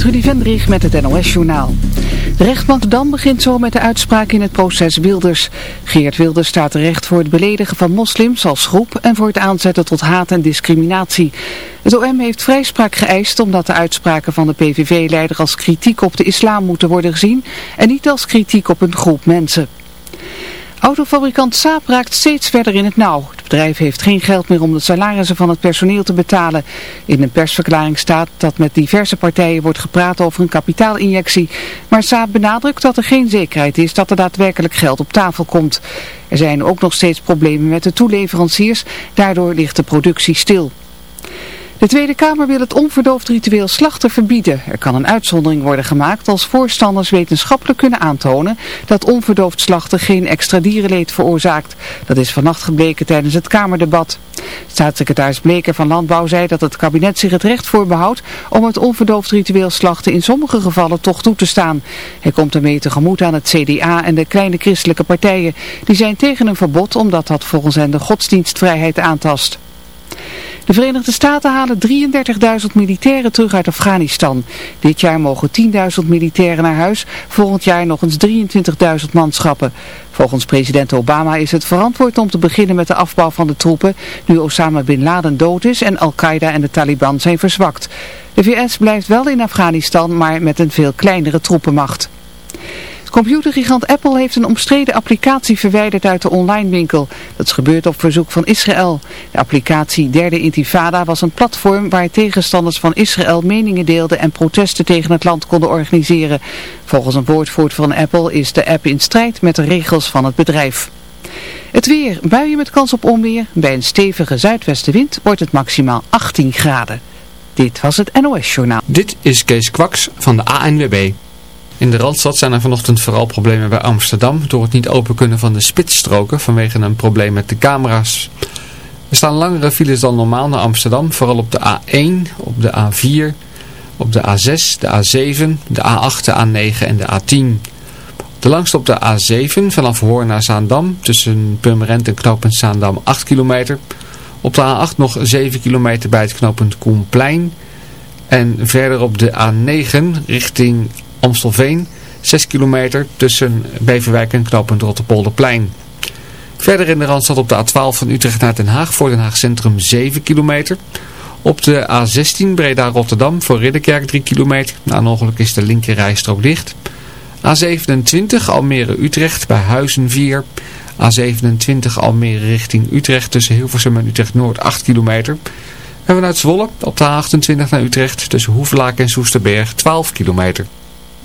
Trudy Vendrich met het NOS-journaal. De rechtbank Dan begint zo met de uitspraak in het proces Wilders. Geert Wilders staat terecht voor het beledigen van moslims als groep en voor het aanzetten tot haat en discriminatie. Het OM heeft vrijspraak geëist omdat de uitspraken van de PVV-leider als kritiek op de islam moeten worden gezien en niet als kritiek op een groep mensen. Autofabrikant Saab raakt steeds verder in het nauw. Het bedrijf heeft geen geld meer om de salarissen van het personeel te betalen. In een persverklaring staat dat met diverse partijen wordt gepraat over een kapitaalinjectie. Maar Saab benadrukt dat er geen zekerheid is dat er daadwerkelijk geld op tafel komt. Er zijn ook nog steeds problemen met de toeleveranciers. Daardoor ligt de productie stil. De Tweede Kamer wil het onverdoofd ritueel slachten verbieden. Er kan een uitzondering worden gemaakt als voorstanders wetenschappelijk kunnen aantonen dat onverdoofd slachten geen extra dierenleed veroorzaakt. Dat is vannacht gebleken tijdens het Kamerdebat. Staatssecretaris Bleker van Landbouw zei dat het kabinet zich het recht voorbehoudt om het onverdoofd ritueel slachten in sommige gevallen toch toe te staan. Hij komt ermee tegemoet aan het CDA en de kleine christelijke partijen. Die zijn tegen een verbod omdat dat volgens hen de godsdienstvrijheid aantast. De Verenigde Staten halen 33.000 militairen terug uit Afghanistan. Dit jaar mogen 10.000 militairen naar huis, volgend jaar nog eens 23.000 manschappen. Volgens president Obama is het verantwoord om te beginnen met de afbouw van de troepen, nu Osama Bin Laden dood is en Al-Qaeda en de Taliban zijn verzwakt. De VS blijft wel in Afghanistan, maar met een veel kleinere troepenmacht. Computergigant Apple heeft een omstreden applicatie verwijderd uit de online winkel. Dat is gebeurd op verzoek van Israël. De applicatie Derde Intifada was een platform waar tegenstanders van Israël meningen deelden en protesten tegen het land konden organiseren. Volgens een woordvoerder van Apple is de app in strijd met de regels van het bedrijf. Het weer, buien met kans op onweer. Bij een stevige zuidwestenwind wordt het maximaal 18 graden. Dit was het NOS Journaal. Dit is Kees Kwaks van de ANWB. In de Randstad zijn er vanochtend vooral problemen bij Amsterdam door het niet open kunnen van de spitsstroken vanwege een probleem met de camera's. Er staan langere files dan normaal naar Amsterdam, vooral op de A1, op de A4, op de A6, de A7, de A8, de A9 en de A10. De langste op de A7 vanaf Hoorn naar Zaandam tussen Purmerend en knooppunt Zaandam 8 kilometer. Op de A8 nog 7 kilometer bij het knooppunt Koenplein. En verder op de A9 richting Amstelveen, 6 kilometer tussen Beverwijk en knooppunt Rotterpolderplein. Verder in de Randstad op de A12 van Utrecht naar Den Haag voor Den Haag Centrum 7 kilometer. Op de A16 Breda-Rotterdam voor Ridderkerk 3 kilometer. Na een ongeluk is de linkerrijstrook dicht. A27 Almere-Utrecht bij Huizen 4. A27 Almere richting Utrecht tussen Hilversum en Utrecht-Noord 8 kilometer. En vanuit Zwolle op de A28 naar Utrecht tussen Hoevelaak en Soesterberg 12 kilometer.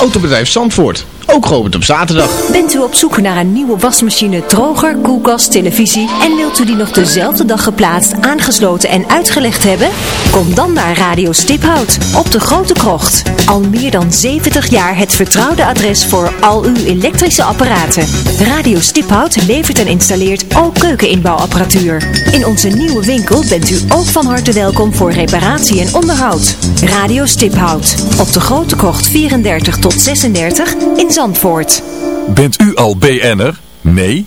Autobedrijf Zandvoort. Ook geopend op zaterdag. Bent u op zoek naar een nieuwe wasmachine, droger, koelkast, televisie en wilt u die nog dezelfde dag geplaatst, aangesloten en uitgelegd hebben? Kom dan naar Radio Stiphout op de Grote Krocht. Al meer dan 70 jaar het vertrouwde adres voor al uw elektrische apparaten. Radio Stiphout levert en installeert ook keukeninbouwapparatuur. In onze nieuwe winkel bent u ook van harte welkom voor reparatie en onderhoud. Radio Stiphout op de Grote Krocht 34 tot 36 in Zandvoort. Bent u al BN'er? Nee?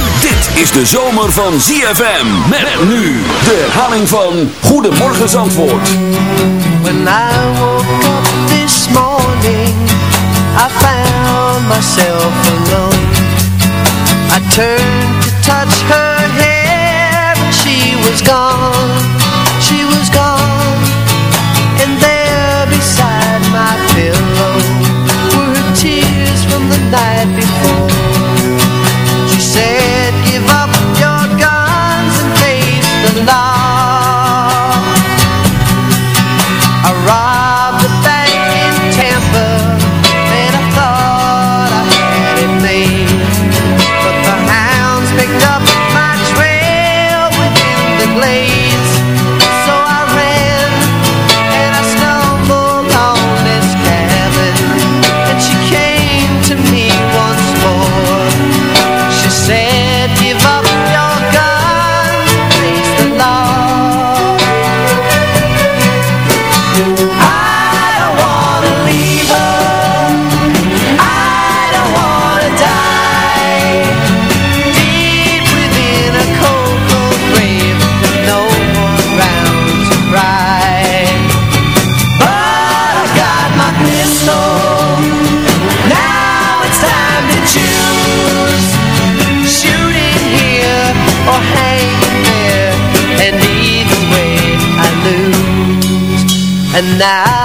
Dit is de zomer van ZFM. Met, met nu de herhaling van Goedemorgen Zandvoort. When I woke up this morning, I found myself alone. I turned to touch her hair and she was gone. She was gone. And there beside my pillow were tears from the night before. She said now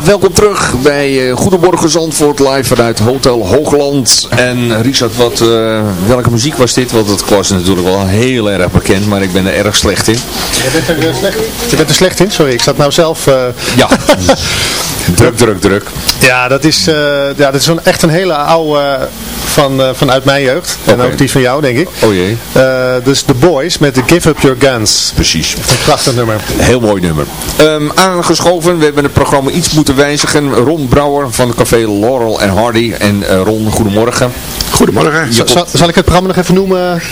Ja, welkom terug bij eh, Goedemorgen Zandvoort live vanuit Hotel Hoogland. En Richard, wat, eh, welke muziek was dit? Want het was natuurlijk wel heel erg bekend, maar ik ben er erg slecht in. Je bent er, eh, slecht, je bent er slecht in, sorry. Ik zat nou zelf... eh, Ja, druk, druk, druk. Ja, dat is, eh, ja, dat is een, echt een hele oude van, eh, vanuit mijn jeugd. En ook die van jou, denk ik. Oh jee, Eh, dus The Boys met de Give Up Your Guns. precies. Een prachtig nummer. Heel mooi nummer. Ehm, aangeschoven, we hebben het programma iets moeten wijzigen. Ron Brouwer van het café Laurel en Hardy. En eh, Ron, goedemorgen. Goedemorgen. Zal ik het programma nog even noemen?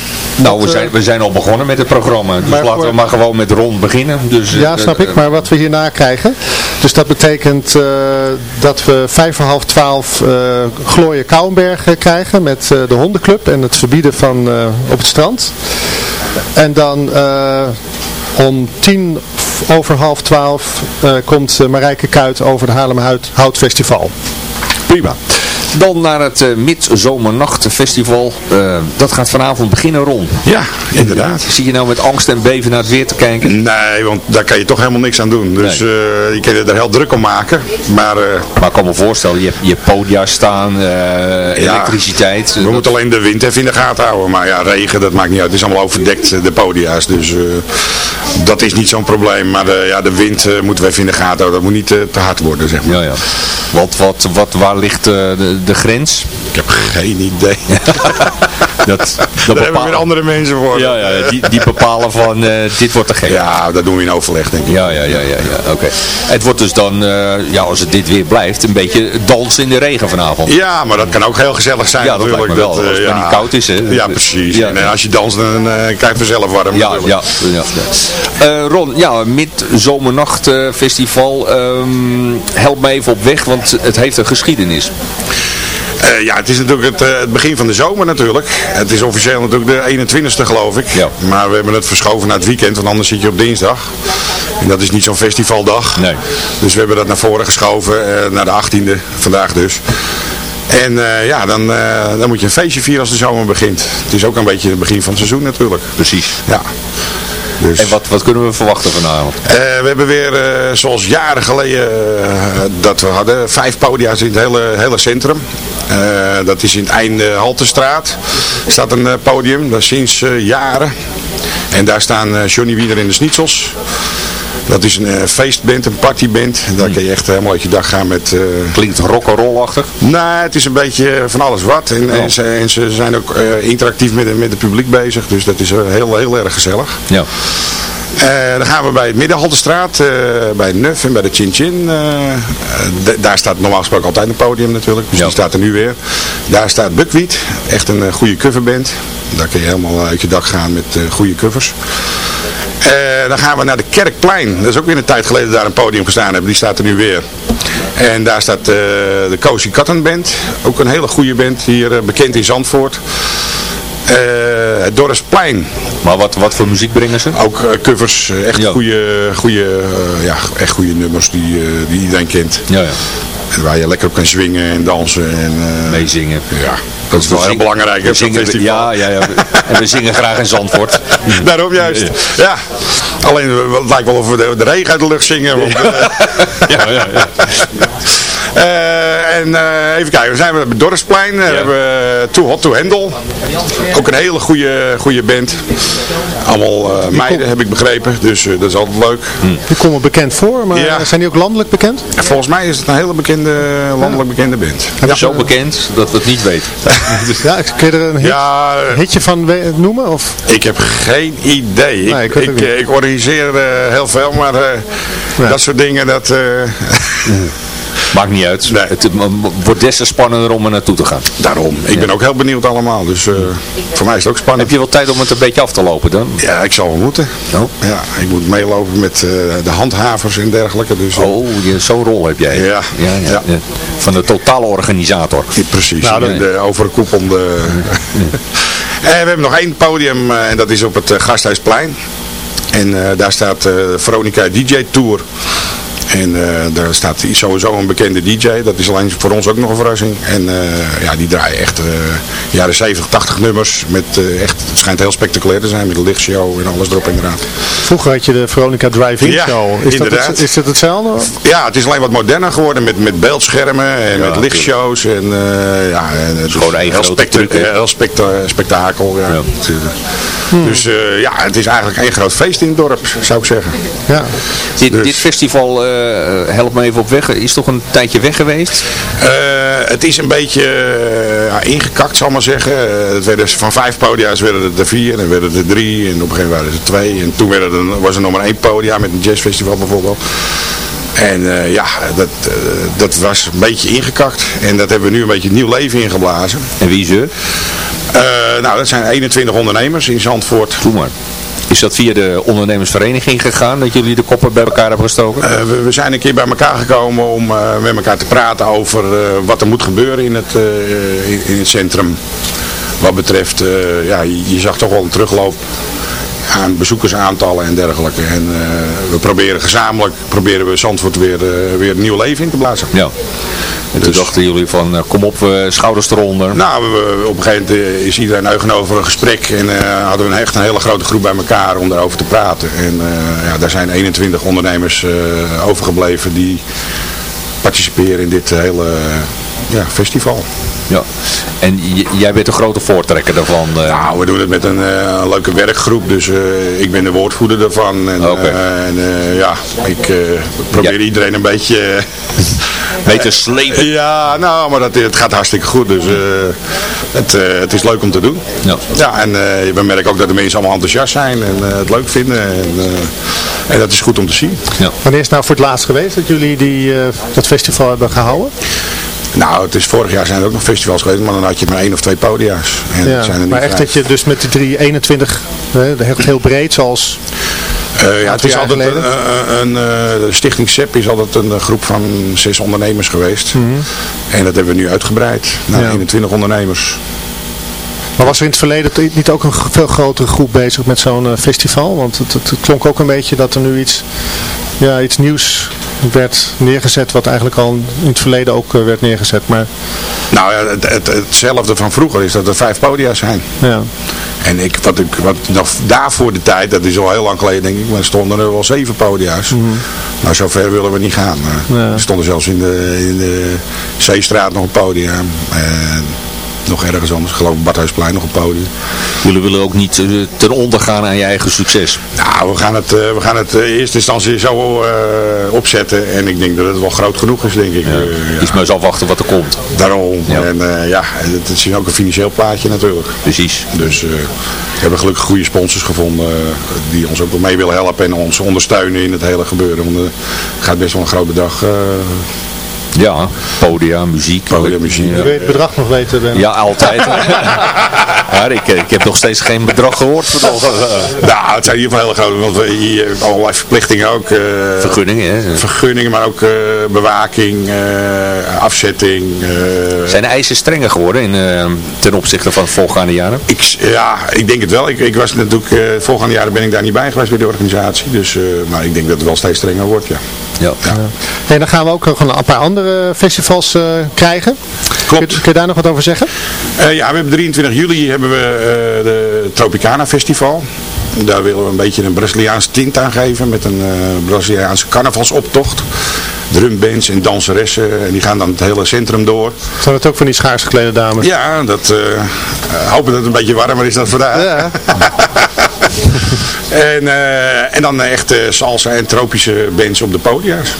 Nou, we eh, zijn, we zijn al begonnen met het programma. Dus laten we maar gewoon met Ron beginnen. Dus, eh, Ja, snap eh, ik. Maar wat we hierna krijgen. Dus dat betekent eh, dat we vijf voor half twaalf eh Gloria Kouwenberg eh, krijgen met eh, de hondenclub en het verbieden van eh, op het strand. En dan eh, om tien over half twaalf eh, komt eh, Marijke Kuit over het Haarlem Hout, Hout Festival. Prima. Dan naar het eh Midzomernachtfestival. Eh, dat gaat vanavond beginnen, Ron. Ja, inderdaad. Zie je nou met angst en beven naar het weer te kijken? Nee, want daar kan je toch helemaal niks aan doen. Dus Nee. eh, je kan je er heel druk om maken. Maar Maar ik kan me voorstellen, je hebt je podia staan, elektriciteit. we moeten alleen de wind even in de gaten houden. Maar ja, regen, dat maakt niet uit. Het is allemaal overdekt, de podia's. Dus dat is niet zo'n probleem. Maar de, ja, de wind moeten we even in de gaten houden. Dat moet niet te hard worden, zeg maar. Ja, ja. Wat, wat, wat, waar ligt de, de grens? Ik heb geen idee. Dat, dat Daar hebben weer andere mensen voor. Ja, ja, die, die bepalen van eh, dit wordt te gek. Ja, dat doen we in overleg, denk ik. Ja, ja, ja, ja, ja. oké. Het wordt dus dan, eh, ja, als het dit weer blijft, een beetje dansen in de regen vanavond. Ja, maar dat kan ook heel gezellig zijn Ja, dat natuurlijk. lijkt me wel, eh, als het niet koud is, hè. Ja, precies. Ja. En als je danst, dan krijg je vanzelf warm Ja, natuurlijk. ja, ja. Ron, ja, Midzomernachtfestival. ehm help me even op weg, want het heeft een geschiedenis. Eh, ja, het is natuurlijk het, eh, het begin van de zomer natuurlijk. Het is officieel natuurlijk de 21ste geloof ik. Ja. Maar we hebben het verschoven naar het weekend, want anders zit je op dinsdag. En dat is niet zo'n festivaldag. Nee. Dus we hebben dat naar voren geschoven, eh, naar de 18e, vandaag dus. En ja, dan, dan moet je een feestje vieren als de zomer begint. Het is ook een beetje het begin van het seizoen natuurlijk. Precies. Ja. Dus... En wat, wat kunnen we verwachten vanavond? We hebben weer, zoals jaren geleden, dat we hadden, vijf podia's in het hele, hele centrum. Eh, dat is in het einde Haltestraat. Er staat een eh, podium, dat is sinds eh, jaren. En daar staan Johnny Wiener en de Schnitzels. Dat is een eh, feestband, een partyband. Daar kun je echt helemaal uit je dag gaan met... eh, Klinkt rock'n'roll-achtig. nou, het is een beetje van alles wat. En, en, ze, en ze zijn ook interactief met, met het publiek bezig. Dus dat is heel, heel erg gezellig. Ja. Eh, dan gaan we bij het Middenhaltestraat, eh bij Nuf en bij de Chin Chin. eh, daar staat normaal gesproken altijd een podium natuurlijk. Dus Ja. die staat er nu weer. Daar staat Buckwheat, echt een goede coverband. Daar kun je helemaal uit je dak gaan met goede covers. Dan gaan we naar de Kerkplein. Dat is ook weer een tijd geleden daar een podium gestaan hebben. Die staat er nu weer. En daar staat de Cozy Cotton Band. Ook een hele goede band hier bekend in Zandvoort. Eh, het Dorpsplein. Maar wat, wat voor muziek brengen ze? Ook eh, covers, eh, echt Ja. goede, goede, eh, ja, echt goede nummers die, eh, die iedereen kent. Ja, ja. En waar je lekker op kan swingen en dansen. En, eh, Meezingen. Ja, dat is wel heel belangrijk. We zingen, festival. ja, ja, ja. En we zingen graag in Zandvoort. Daarom juist. Ja. Alleen eh, het lijkt wel of we de, de regen uit de lucht zingen. Want, eh, Ja, ja, ja. Eh, en eh, even kijken, we zijn bij het Dorpsplein. Hebben we Too Hot To Handle. Ook een hele goede, goede band. Allemaal eh, meiden heb ik begrepen. Dus eh, dat is altijd leuk. Die komen bekend voor, maar Ja. zijn die ook landelijk bekend? En volgens mij is het een hele bekende, landelijk bekende band. Ja. Zo bekend dat we het niet weten. Ja, kun je er een hit, Ja, eh, hitje van we- noemen? Of? ik heb geen idee. Ik, Nee, ik eh, organiseer eh, heel veel, maar eh, Ja. dat soort dingen, dat... eh, Maakt niet uit. Nee. Het wordt des te spannender om er naartoe te gaan. daarom. Ik ben ook heel benieuwd allemaal. Dus eh, voor mij is het ook spannend. Heb je wel tijd om het een beetje af te lopen dan? Ja, ik zal wel moeten. Oh, Ja, ik moet meelopen met eh, de handhavers en dergelijke. Dus, eh, oh je- zo'n rol heb jij. Ja. ja, ja, Ja. ja. Van de totale organisator. Precies, Nou, de, de overkoepelende... en we hebben nog één podium en dat is op het Gasthuisplein. En eh, daar staat eh Veronica DJ Tour. En eh, daar staat sowieso een bekende DJ. Dat is alleen voor ons ook nog een verrassing. En eh, ja, die draaien echt eh, jaren 70, 80 nummers. Met, eh, echt, het schijnt heel spectaculair te zijn met een lichtshow en alles erop en eraan. Vroeger had je de Veronica Drive-In Ja, Show. Is dat, inderdaad. het, is dat hetzelfde? Ja, het is alleen wat moderner geworden met, met beeldschermen en met lichtshows. En, eh, ja, en het is gewoon één heel, specta- heel specta- spektakel. Ja. Eh, Dus eh, ja, het is eigenlijk één groot feest in het dorp, zou ik zeggen. Ja. Dit, Dus- dit festival, eh, help me even op weg, is toch een tijdje weg geweest? Eh, het is een beetje eh, ingekakt, zal ik maar zeggen. Eh, het werden, van vijf podia's werden het er vier en werden het er drie. En op een gegeven moment waren het er twee. En toen werden er, was er nog maar één podia met een jazzfestival bijvoorbeeld. En eh, ja, dat, eh, dat was een beetje ingekakt. En dat hebben we nu een beetje nieuw leven ingeblazen. En wie ze? Eh, nou, dat zijn 21 ondernemers in Zandvoort. Doe maar. Is dat via de ondernemersvereniging gegaan, dat jullie de koppen bij elkaar hebben gestoken? Eh, we, zijn een keer bij elkaar gekomen om eh, met elkaar te praten over eh, wat er moet gebeuren in het, in, het centrum. Wat betreft, ja, je, je zag toch wel een terugloop aan bezoekersaantallen en dergelijke. En eh, we proberen gezamenlijk proberen we Zandvoort weer, eh, weer een nieuw leven in te blazen. ja. En toen Dus- dachten jullie van, eh, kom op, schouders eronder. Nou, we- op een gegeven moment is iedereen eugen over een gesprek en hadden we een, echt een hele grote groep bij elkaar om daarover te praten. En ja, daar zijn 21 ondernemers overgebleven die participeren in dit hele ja, festival. Ja. En jij bent een grote voortrekker daarvan. eh. Nou, we doen het met een eh, leuke werkgroep, dus eh, ik ben de woordvoerder daarvan. En, eh, en eh, ja, ik eh, probeer Ja. iedereen een beetje... Mee te slepen. ja, nou, maar dat, het gaat hartstikke goed, dus eh, het, eh, het is leuk om te doen. Ja. Ja, en eh, we merken ook dat de mensen allemaal enthousiast zijn en het leuk vinden. En, eh, en dat is goed om te zien. Ja. Wanneer is het nou voor het laatst geweest dat jullie die, eh, dat festival hebben gehouden? Nou, het is, vorig jaar zijn er ook nog festivals geweest, maar dan had je maar één of twee podia's. En Ja, zijn er maar echt vijf. dat je dus met die drie 21, eh, echt heel breed zoals... Eh, ja, het is altijd een, een, een, eh, Stichting SEP is altijd een groep van zes ondernemers geweest. En dat hebben we nu uitgebreid naar Ja. 21 ondernemers. Maar was er in het verleden niet ook een veel grotere groep bezig met zo'n eh, festival? Want het, het, het klonk ook een beetje dat er nu iets, ja, iets nieuws werd neergezet wat eigenlijk al in het verleden ook eh, werd neergezet. Maar Nou ja, het, het- hetzelfde van vroeger is dat er vijf podia's zijn. ja, En ik, wat ik, wat nog daarvoor de tijd, dat is al heel lang geleden denk ik, maar stonden er wel zeven podia's. Nou, zover willen we niet gaan. Er stonden zelfs in de, in de Zeestraat nog een podium. En nog ergens anders, ik geloof ik Badhuisplein nog een podium. Jullie willen ook niet eh, ten onder gaan aan je eigen succes. Nou, we gaan het, eh, we gaan het eh, in eerste instantie zo opzetten. En ik denk dat het wel groot genoeg is, denk ik. Eh, ja. Iets maar eens afwachten wat er komt. Daarom. En eh, ja, het is ook een financieel plaatje natuurlijk. Precies. Dus we hebben gelukkig goede sponsors gevonden die ons ook wel mee willen helpen en ons ondersteunen in het hele gebeuren. Want het gaat best wel een groot bedrag. Eh, Ja, podia, muziek. Podia, muziek. Ja. Wil je het bedrag nog weten, Ben? Ja, altijd. maar ik, ik heb nog steeds geen bedrag gehoord. Voor nou, het zijn in ieder geval heel groot, want we hier hebben allerlei verplichtingen ook. eh, Vergunningen, hè? Vergunningen, maar ook eh, bewaking, eh, afzetting. eh, Zijn de eisen strenger geworden in, eh, ten opzichte van de voorgaande jaren? Ik, ja, ik denk het wel. Ik, ik was natuurlijk, eh volgende jaren ben ik daar niet bij geweest bij de organisatie. Dus, eh, maar ik denk dat het wel steeds strenger wordt, ja. Ja. En dan gaan we ook nog een paar andere festivals eh, krijgen. Klopt. Kun, kun je daar nog wat over zeggen? Eh, ja, we hebben 23 juli hebben we eh, de Tropicana Festival. Daar willen we een beetje een Braziliaans tint aan geven met een Braziliaanse carnavalsoptocht. Drumbands en danseressen, en die gaan dan het hele centrum door. Zijn het ook van die schaars geklede dames? Ja, dat, eh, hopen dat het een beetje warmer is dan vandaag. Ja. en, eh, en dan echt eh, salsa en tropische bands op de podia's.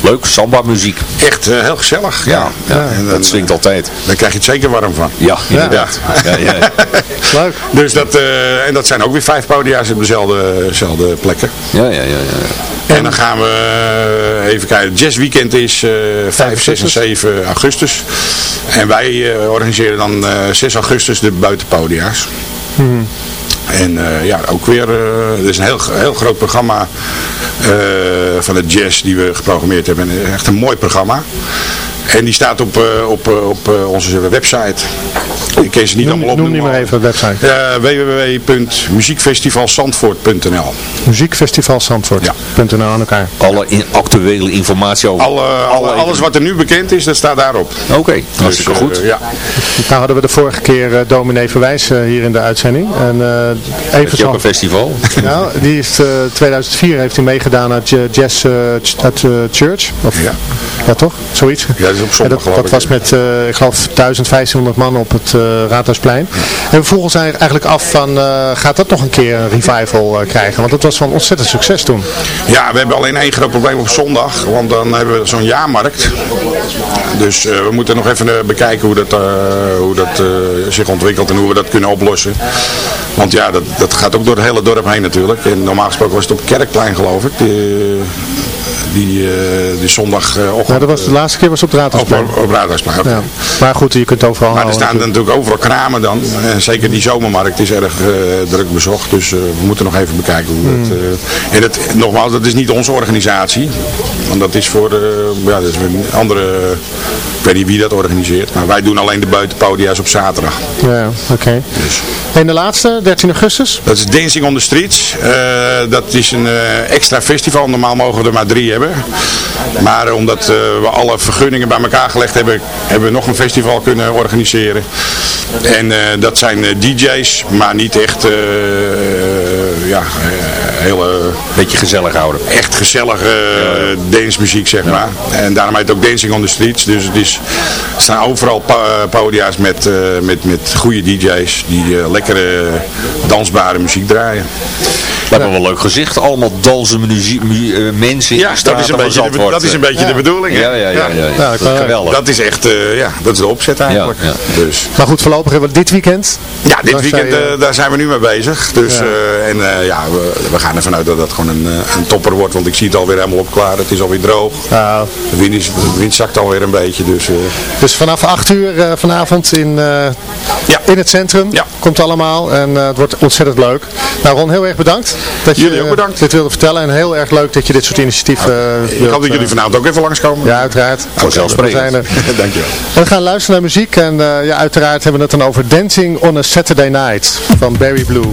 Leuk, samba muziek. Echt eh, heel gezellig. Ja, Ja, En dan, dat swingt altijd. Daar krijg je het zeker warm van. Ja, inderdaad. Ja. Ja, Leuk. Dus dat, eh, en dat zijn ook weer vijf podia's op dezelfde, dezelfde plekken. ja, ja, ja. ja. En dan gaan we even kijken. Het jazzweekend is eh 5, 6 en 7 augustus. En wij organiseren dan eh 6 augustus de buitenpodia's. En eh, ja, ook weer, eh er is een heel, heel groot programma eh, van het jazz die we geprogrammeerd hebben. En echt een mooi programma. En die staat op, eh, op, eh, op eh, onze website. Ik kan ze niet Noem, allemaal noem opnoemen. niet maar even de website. Www.muziekfestivalzandvoort.nl Muziekfestivalzandvoort.nl aan elkaar. Alle in- actuele informatie over. Alle, alle, alles wat er nu bekend is, dat staat daarop. Oké, hartstikke Dus, goed. ja. Nou hadden we de vorige keer eh dominee Verwijs hier in de uitzending. En eh Heb even een festival? Nou, die is eh 2004 heeft hij meegedaan uit eh, Jazz Church. Of, Ja. Ja. toch? Zoiets. Ja, dat is op zondag, dat, dat was met, eh, ik geloof, 1500 man op het eh, Raadhuisplein. En we vroegen ons eigenlijk af van, eh, gaat dat nog een keer een revival krijgen? Want dat was van ontzettend succes toen. Ja, we hebben alleen één groot probleem op zondag, want dan hebben we zo'n jaarmarkt. Dus we moeten nog even bekijken hoe dat, hoe dat zich ontwikkelt en hoe we dat kunnen oplossen. Want ja, dat, dat gaat ook door het hele dorp heen natuurlijk. En normaal gesproken was het op Kerkplein geloof ik, die, eh, die zondagochtend. Ja, dat was, de laatste keer was op op, Raadhuisplein. op, op Raadhuisplein. Ja. Maar goed, je kunt overal Maar er staan natuurlijk overal kramen dan. En zeker die zomermarkt is erg eh, druk bezocht. Dus eh, we moeten nog even bekijken hoe Hmm. het... eh, en het, nogmaals, dat is niet onze organisatie. Want dat is voor de, ja, dat is een andere... Ik weet niet wie dat organiseert. Maar wij doen alleen de buitenpodia's op zaterdag. Ja, oké. Dus. En de laatste, 13 augustus? Dat is Dancing on the Streets. Eh, dat is een eh, extra festival. Normaal mogen er maar drie hebben. Maar eh, omdat eh, we alle vergunningen bij elkaar gelegd hebben, hebben we nog een festival kunnen organiseren. En eh, dat zijn DJ's, maar niet echt ja, hele Beetje gezellig houden. echt gezellige dancemuziek, zeg maar. En daarom heet het ook Dancing on the Streets. Dus het is, er staan overal podia's met, met, met goede DJ's die lekkere dansbare muziek draaien. We hebben wel een leuk gezicht. Allemaal dansen eh, mensen in Ja, de dat is een beetje, de, dat is een beetje de bedoeling. Ja, ja, ja. ja, wou- Geweldig. Dat is echt, eh, ja, dat is de opzet eigenlijk. Ja, Dus, Maar goed, voorlopig hebben we dit weekend. ja, dit Daar weekend eh, daar zijn we nu mee bezig. Dus, Ja. eh, en eh, ja, we, we gaan ervan uit dat dat gewoon een, eh, een topper wordt. Want ik zie het alweer helemaal opklaren. Het is alweer droog. De wind, is, de wind zakt alweer een beetje. Dus, eh, dus vanaf 8 uur eh, vanavond in, eh, Ja. in het centrum Ja. komt allemaal. En eh, het wordt ontzettend leuk. Nou Ron, heel erg bedankt dat je Jullie ook eh, bedankt. dit wilde vertellen. En heel erg leuk dat je dit soort initiatieven eh, ik wilt, hoop dat jullie eh, vanavond ook even langskomen. Ja, uiteraard. Vanzelfsprekend. Er. Dankjewel. We gaan luisteren naar muziek en ja, uiteraard hebben we het dan over Dancing on a Saturday Night van Barry Blue.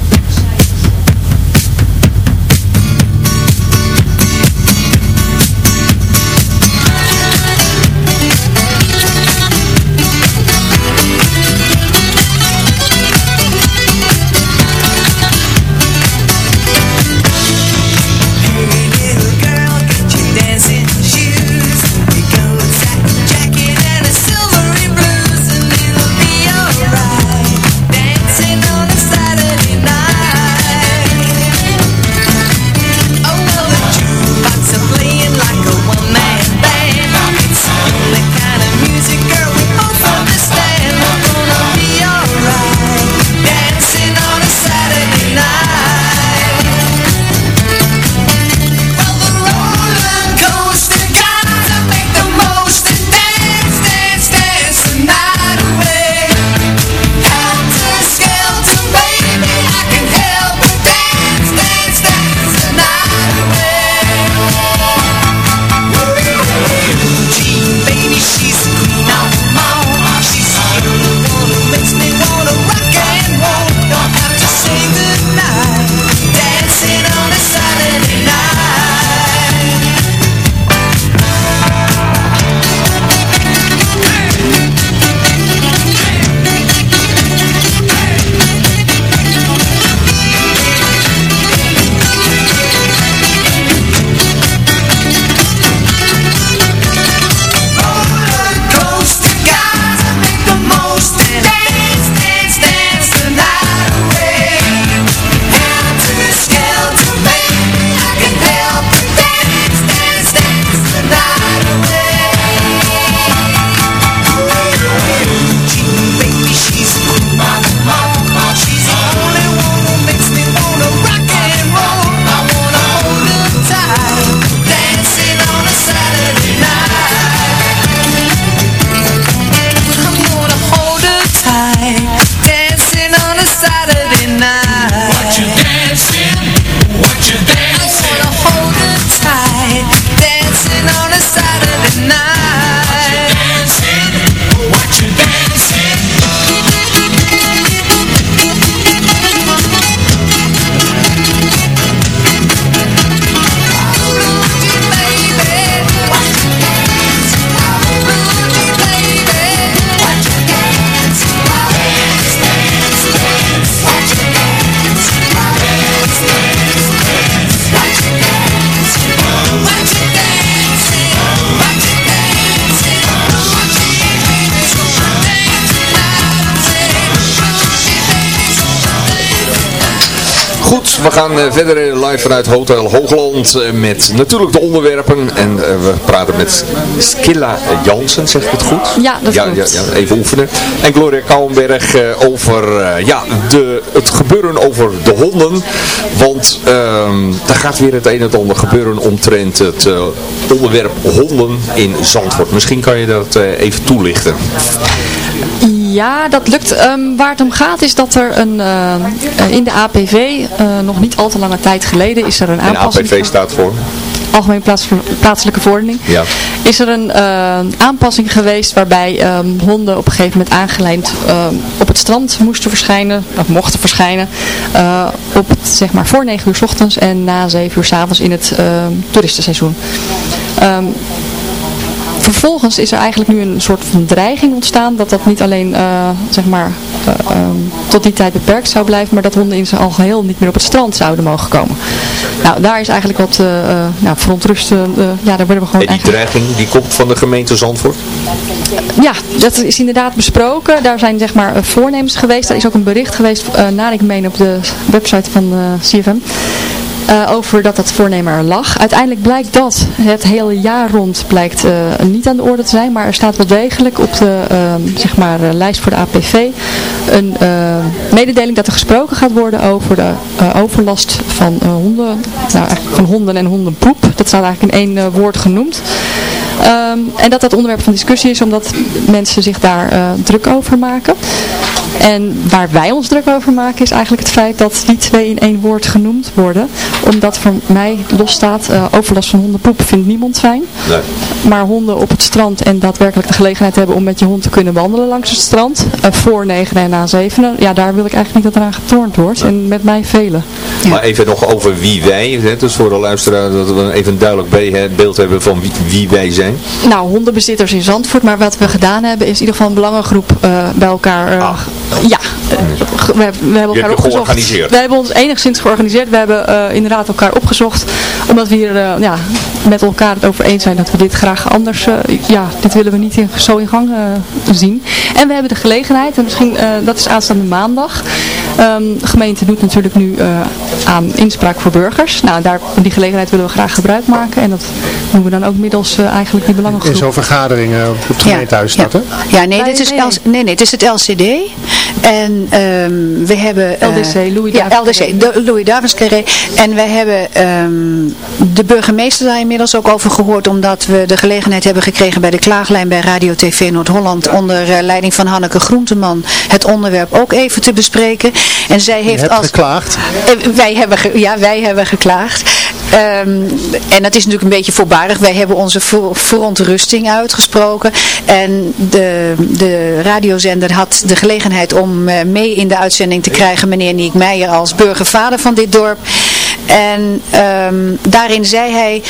Gaan eh, verder eh, live vanuit Hotel Hoogland eh, met natuurlijk de onderwerpen. En we praten met Skilla Jansen, zeg ik het goed? Ja, dat ja, klopt. Ja, ja, even oefenen. En Gloria Kouwenberg over ja, de, het gebeuren over de honden. Want ehm er gaat weer het een en het ander gebeuren omtrent het onderwerp honden in Zandvoort. Misschien kan je dat even toelichten. Ja, dat lukt. Ehm, waar het om gaat is dat er een, eh, in de APV, eh, nog niet al te lange tijd geleden, is er een En aanpassing. APV staat voor? Algemeen plaats, plaatselijke verordening. Ja. Is er een eh, aanpassing geweest waarbij ehm, honden op een gegeven moment aangelijnd op het strand moesten verschijnen, of mochten verschijnen, op het, zeg maar voor 9 uur s ochtends en na 7 uur s avonds in het toeristenseizoen. Ehm, Vervolgens is er eigenlijk nu een soort van dreiging ontstaan dat dat niet alleen eh, zeg maar, eh, ehm, tot die tijd beperkt zou blijven, maar dat honden in zijn algeheel niet meer op het strand zouden mogen komen. Nou, daar is eigenlijk wat eh, nou, verontrustend. eh, ja, daar worden we gewoon En die eigenlijk... dreiging die komt van de gemeente Zandvoort? Ja, dat is inderdaad besproken. Daar zijn zeg maar voornemens geweest. Er is ook een bericht geweest, naar ik meen op de website van CFM. Eh, over dat dat voornemen er lag. Uiteindelijk blijkt dat het hele jaar rond blijkt eh, niet aan de orde te zijn. Maar er staat wel degelijk op de ehm, zeg maar, eh, lijst voor de APV een mededeling dat er gesproken gaat worden over de overlast van honden. Nou, eigenlijk van honden en hondenpoep. Dat staat eigenlijk in één woord genoemd. Ehm, en dat dat onderwerp van discussie is omdat mensen zich daar eh, druk over maken. En waar wij ons druk over maken is eigenlijk het feit dat die twee in één woord genoemd worden. Omdat voor mij losstaat, eh overlast van hondenpoep vindt niemand fijn. Nee. Maar honden op het strand en daadwerkelijk de gelegenheid hebben om met je hond te kunnen wandelen langs het strand. eh, voor negen en na zevenen. Ja, daar wil ik eigenlijk niet dat eraan getornd wordt. En met mij velen. Maar even nog over wie wij, hè, dus voor de luisteraar dat we even een duidelijk beeld hebben van wie, wie wij zijn. Nou, hondenbezitters in Zandvoort. Maar wat we gedaan hebben is in ieder geval een belangengroep eh, bij elkaar. eh, Ja, we, hebben- we hebben elkaar hebt opgezocht. georganiseerd. We hebben ons enigszins georganiseerd. We hebben eh, inderdaad elkaar opgezocht. Omdat we hier ja, met elkaar het over eens zijn dat we dit graag anders... ja, dit willen we niet in, zo in gang zien. En we hebben de gelegenheid. En misschien, dat is aanstaande maandag. Ehm, de gemeente doet natuurlijk nu eh, aan inspraak voor burgers. Nou, daar, die gelegenheid willen we graag gebruik maken. En dat doen we dan ook middels eh, eigenlijk die belangengroep. In zo'n vergaderingen op het gemeentehuis staat, hè? Ja, nee, dit is nee. Nee, nee, het is het LCD. En ehm, we hebben... eh, LDC, Louis Ja, Davids LDC, de, Louis Davids Carré. En we hebben ehm, de burgemeester daar inmiddels ook over gehoord, omdat we de gelegenheid hebben gekregen bij de klaaglijn bij Radio TV Noord-Holland onder eh, leiding van Hanneke Groenteman het onderwerp ook even te bespreken. En zij heeft als... geklaagd. Eh, wij hebben, ge- ja, wij hebben geklaagd. Ehm, en dat is natuurlijk een beetje voorbarig. Wij hebben onze ver- verontrusting uitgesproken. En de, de radiozender had de gelegenheid om eh, mee in de uitzending te krijgen meneer Niek Meijer als burgervader van dit dorp. En ehm, daarin zei hij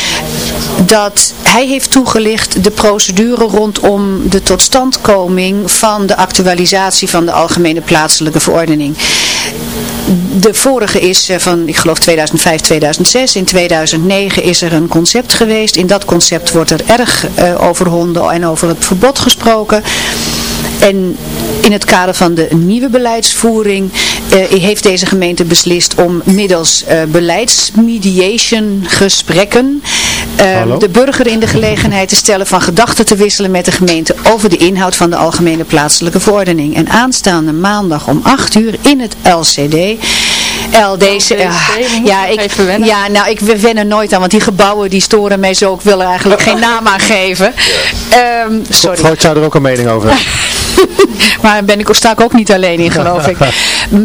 dat hij heeft toegelicht de procedure rondom de totstandkoming van de actualisatie van de algemene plaatselijke verordening. De vorige is eh, van, ik geloof 2005, 2006. In 2009 is er een concept geweest. In dat concept wordt er erg eh, over honden en over het verbod gesproken. En in het kader van de nieuwe beleidsvoering eh, heeft deze gemeente beslist om middels eh, beleidsmediation gesprekken eh, de burger in de gelegenheid te stellen van gedachten te wisselen met de gemeente over de inhoud van de algemene plaatselijke verordening. En aanstaande maandag om 8 uur in het LCD. LDC, ja, ik, even wennen. ja, nou, ik we wennen nooit aan, want die gebouwen die storen mij zo. Ik wil er eigenlijk geen naam aan geven. Ehm, sorry. Freud zou er ook een mening over hebben. Maar ben ik, sta ik ook niet alleen in, geloof ik.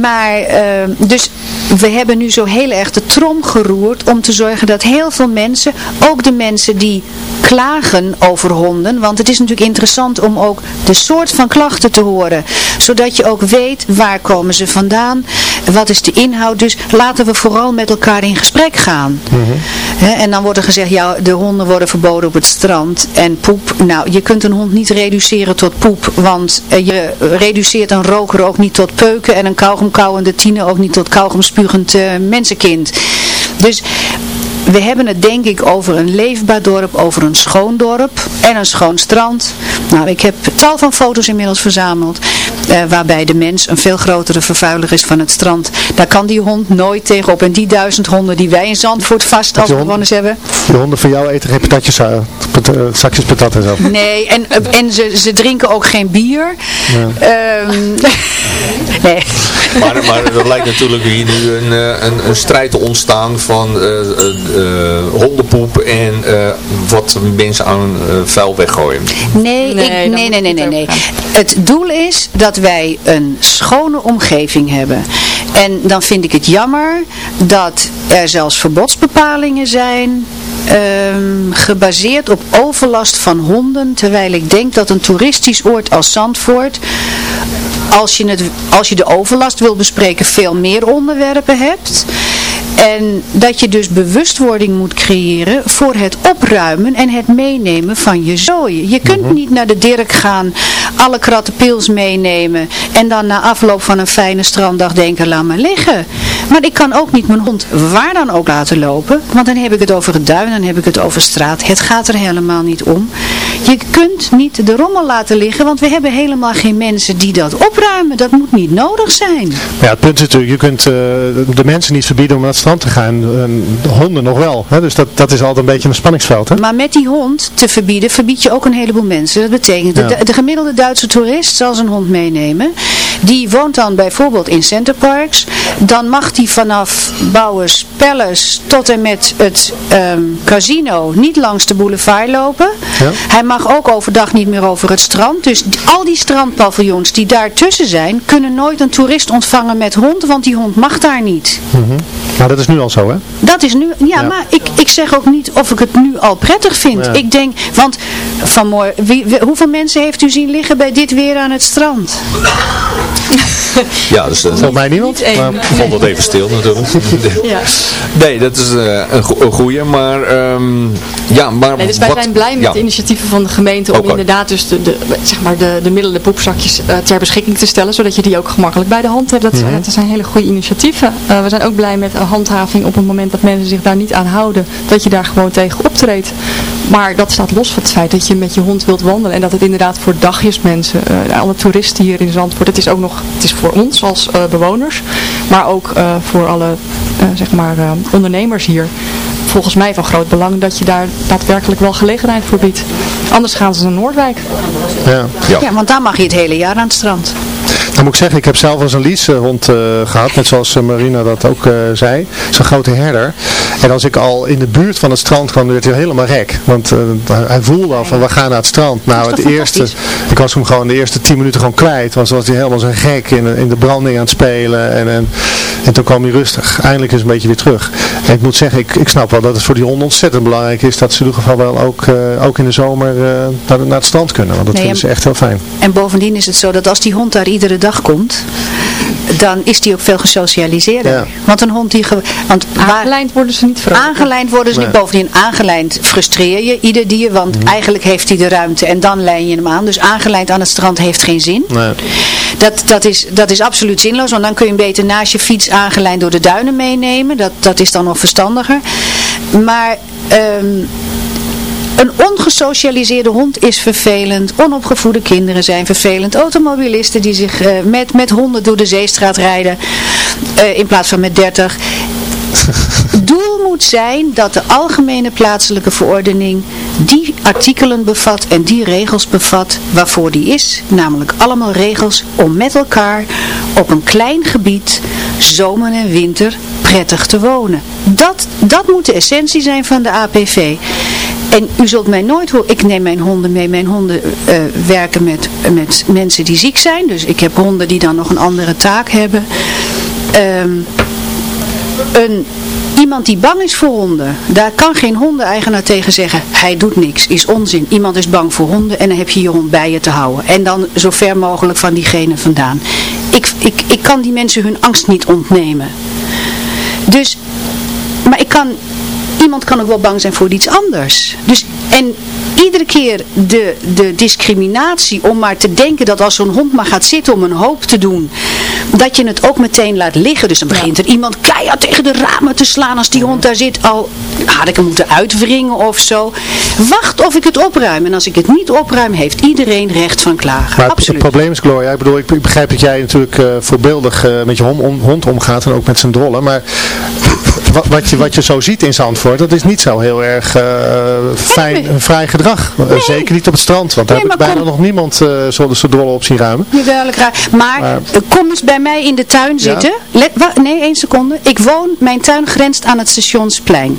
Maar, ehm, dus we hebben nu zo heel erg de trom geroerd om te zorgen dat heel veel mensen, ook de mensen die klagen over honden, want het is natuurlijk interessant om ook de soort van klachten te horen, zodat je ook weet waar komen ze vandaan, wat is de inhoud. Dus laten we vooral met elkaar in gesprek gaan. Hè, en dan wordt er gezegd, ja, de honden worden verboden op het strand en poep. Nou, je kunt een hond niet reduceren tot poep, want eh, je reduceert een roker ook niet tot peuken en een kauwgomkauwende tiener ook niet tot kauwgomspugend eh, mensenkind. Dus we hebben het denk ik over een leefbaar dorp, over een schoon dorp en een schoon strand. Nou, ik heb tal van foto's inmiddels verzameld. Eh, waarbij de mens een veel grotere vervuiler is van het strand. Daar kan die hond nooit tegenop. En die duizend honden die wij in Zandvoort vast als bewoners hebben. De honden van jou eten geen patatjes, uh, pat, uh, zakjes patat en zo. Nee, en, en ze, ze drinken ook geen bier. Ehm, nee. Maar, maar er lijkt natuurlijk hier nu een, een, een strijd te ontstaan van hondenpoep en wat mensen aan vuil weggooien. Nee, nee, ik, nee, nee, nee, nee, nee. Het doel is dat wij een schone omgeving hebben. En dan vind ik het jammer dat er zelfs verbodsbepalingen zijn um, gebaseerd op overlast van honden. Terwijl ik denk dat een toeristisch oord als Zandvoort als je, het, als je de overlast wil bespreken veel meer onderwerpen hebt. En dat je dus bewustwording moet creëren voor het opruimen en het meenemen van je zooi. Je kunt Mhm. niet naar de Dirk gaan, alle kratten pils meenemen en dan na afloop van een fijne stranddag denken, laat maar liggen. Maar ik kan ook niet mijn hond waar dan ook laten lopen, want dan heb ik het over het duin, dan heb ik het over straat. Het gaat er helemaal niet om. Je kunt niet de rommel laten liggen, want we hebben helemaal geen mensen die dat opruimen. Dat moet niet nodig zijn. Ja, het punt is natuurlijk, je kunt eh, de mensen niet verbieden om naar het strand te gaan. De honden nog wel. Hè? Dus dat, dat is altijd een beetje een spanningsveld. Hè? Maar met die hond te verbieden, verbied je ook een heleboel mensen. Dat betekent, Ja. de, de gemiddelde Duitse toerist zal zijn hond meenemen. Die woont dan bijvoorbeeld in Centerparks. Dan mag die vanaf Bouwers Palace tot en met het ehm, casino niet langs de boulevard lopen. Ja. Hij mag ook overdag niet meer over het strand. Dus al die strandpaviljoens die daartussen zijn, kunnen nooit een toerist ontvangen met hond, want die hond mag daar niet. Mhm. Maar dat is nu al zo, hè? Dat is nu, ja, maar ik, ik zeg ook niet of ik het nu al prettig vind. Ja. Ik denk, want vanmorgen, wie, wie- hoeveel mensen heeft u zien liggen bij dit weer aan het strand? Ja, dus uh, Volgens mij niemand. Maar, ik vond het even stil natuurlijk. Ja. Nee, dat is eh, een, go een goeie, maar ehm, ja, maar Nee, dus wij wat, zijn blij met ja. de initiatieven van de gemeente om inderdaad dus de, de, zeg maar de, de middelen, de poepzakjes eh, ter beschikking te stellen, zodat je die ook gemakkelijk bij de hand hebt. Dat, Mhm. dat zijn hele goede initiatieven. Eh, we zijn ook blij met een handhaving op het moment dat mensen zich daar niet aan houden, dat je daar gewoon tegen optreedt. Maar dat staat los van het feit dat je met je hond wilt wandelen en dat het inderdaad voor dagjes mensen, eh, alle toeristen hier in Zandvoort, het is ook nog, het is voor ons als eh, bewoners, maar ook eh, voor alle eh, zeg maar eh, ondernemers hier volgens mij van groot belang dat je daar daadwerkelijk wel gelegenheid voor biedt. Anders gaan ze naar Noordwijk. ja. Ja. want daar mag je het hele jaar aan het strand. Dan moet ik zeggen, ik heb zelf eens een leasehond eh gehad, net zoals eh, Marina dat ook eh, zei. Zo'n grote herder. En als ik al in de buurt van het strand kwam, werd hij helemaal gek. Want hij voelde al van, we gaan naar het strand. Nou, het eerste, ik was hem gewoon de eerste tien minuten gewoon kwijt. Want was hij helemaal zo'n gek in, in de branding aan het spelen. En, en, en toen kwam hij rustig. Eindelijk is een beetje weer terug. En ik moet zeggen, ik, ik snap wel dat het voor die honden ontzettend belangrijk is. Dat ze in ieder geval wel ook, ook in de zomer eh, naar, naar het strand kunnen. Want dat Nee, vinden en- ze echt heel fijn. En bovendien is het zo dat als die hond daar iedere dag komt, dan is die ook veel gesocialiseerder. Ja. Want een hond die... Want Aangelijnd worden ze niet vrolijk. Aangelijnd worden ze niet. Bovendien aangelijnd frustreer je ieder dier, want Mhm. eigenlijk heeft hij de ruimte en dan lijn je hem aan. Dus aangelijnd aan het strand heeft geen zin. Nee. Dat, dat, is, dat is absoluut zinloos, want dan kun je hem beter naast je fiets aangelijnd door de duinen meenemen. Dat, dat is dan nog verstandiger. Maar ehm, een ongesocialiseerde hond is vervelend. Onopgevoede kinderen zijn vervelend. Automobilisten die zich eh, met, met honden door de zeestraat rijden eh, in plaats van met 30. Doel moet zijn dat de algemene plaatselijke verordening die artikelen bevat en die regels bevat waarvoor die is. Namelijk allemaal regels om met elkaar op een klein gebied, zomer en winter, prettig te wonen. Dat, dat moet de essentie zijn van de APV. En u zult mij nooit horen, ik neem mijn honden mee. Mijn honden eh, werken met, met mensen die ziek zijn. Dus ik heb honden die dan nog een andere taak hebben. Ehm een, iemand die bang is voor honden, daar kan geen hondeneigenaar tegen zeggen, hij doet niks, is onzin. Iemand is bang voor honden en dan heb je je hond bij je te houden. En dan zo ver mogelijk van diegene vandaan. Ik, ik, ik kan die mensen hun angst niet ontnemen. Dus, maar ik kan iemand kan ook wel bang zijn voor iets anders. Dus, en iedere keer de, de discriminatie om maar te denken dat als zo'n hond maar gaat zitten om een hoop te doen, dat je het ook meteen laat liggen. Dus dan begint er iemand keihard tegen de ramen te slaan als die hond daar zit. Al had ik hem moeten uitwringen of zo. Wacht of ik het opruim. En als ik het niet opruim, heeft iedereen recht van klagen. Maar het- Absoluut. het probleem is, Gloria, ik bedoel, ik, begrijp dat jij natuurlijk eh, voorbeeldig eh, met je hond, om- hond omgaat en ook met zijn drollen, maar wat, wat, je, wat je zo ziet in Zandvoort, dat is niet zo heel erg eh, fijn, vrij gedrag. Eh, zeker niet op het strand, want daar Nee, heb ik bijna kom- nog niemand eh zo zijn drollen op zien ruimen. Jawel, ik Maar, Maar- kom eens bij mij in de tuin zitten. Let, nee, één seconde. Ik woon, mijn tuin grenst aan het stationsplein.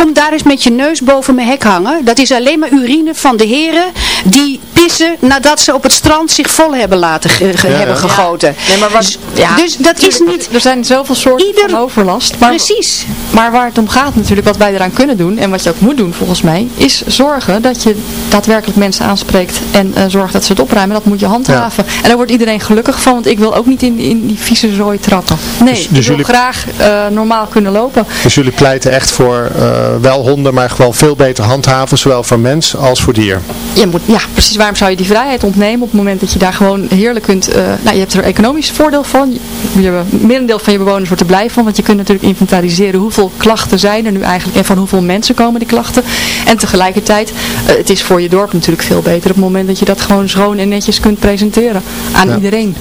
Kom daar eens met je neus boven mijn hek hangen. Dat is alleen maar urine van de heren die pissen nadat ze op het strand zich vol hebben laten ge- ge- Ja, hebben ja. gegoten. Nee, maar wat, Dus- ja, dus dat is niet... Er zijn zoveel soorten van overlast. Maar, Precies. Maar waar het om gaat natuurlijk, wat wij eraan kunnen doen, en wat je ook moet doen volgens mij, is zorgen dat je daadwerkelijk mensen aanspreekt en eh zorgt dat ze het opruimen. Dat moet je handhaven. En daar wordt iedereen gelukkig van, want ik wil ook niet in, in die vieze zooi trappen. Nee, Dus- ik dus wil jullie- graag eh, normaal kunnen lopen. Dus jullie pleiten echt voor eh, wel honden, maar gewoon veel beter handhaven, zowel voor mens als voor dier. Je moet, ja, precies. Waarom zou je die vrijheid ontnemen op het moment dat je daar gewoon heerlijk kunt... nou, je hebt er economisch voordeel van. Je, je merendeel van je bewoners wordt er blij van. Want je kunt natuurlijk inventariseren hoeveel klachten zijn er nu eigenlijk. En van hoeveel mensen komen die klachten. En tegelijkertijd, eh, het is voor je dorp natuurlijk veel beter op het moment dat je dat gewoon schoon en netjes kunt presenteren. Aan Ja. iedereen.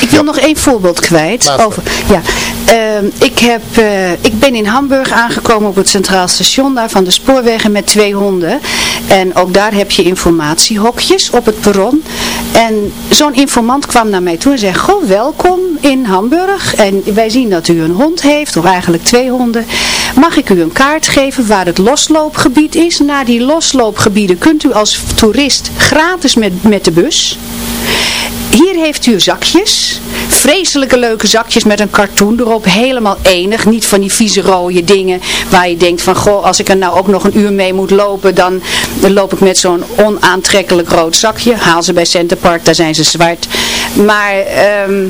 Ik wil nog één voorbeeld kwijt. Over, ja, Ehm, ik, heb, eh, ik ben in Hamburg aangekomen op het Centraal Station daar van de spoorwegen met twee honden. En ook daar heb je informatiehokjes op het perron. En zo'n informant kwam naar mij toe en zei, goh, welkom in Hamburg. En wij zien dat u een hond heeft, of eigenlijk twee honden. Mag ik u een kaart geven waar het losloopgebied is? Naar die losloopgebieden kunt u als toerist gratis met, met de bus. Hier heeft u zakjes. Vreselijke leuke zakjes met een cartoon erop. Helemaal enig. Niet van die vieze rode dingen waar je denkt van... Goh, als ik er nou ook nog een uur mee moet lopen... dan, loop ik met zo'n onaantrekkelijk rood zakje. Haal ze bij Centerpark, daar zijn ze zwart. Maar... ehm,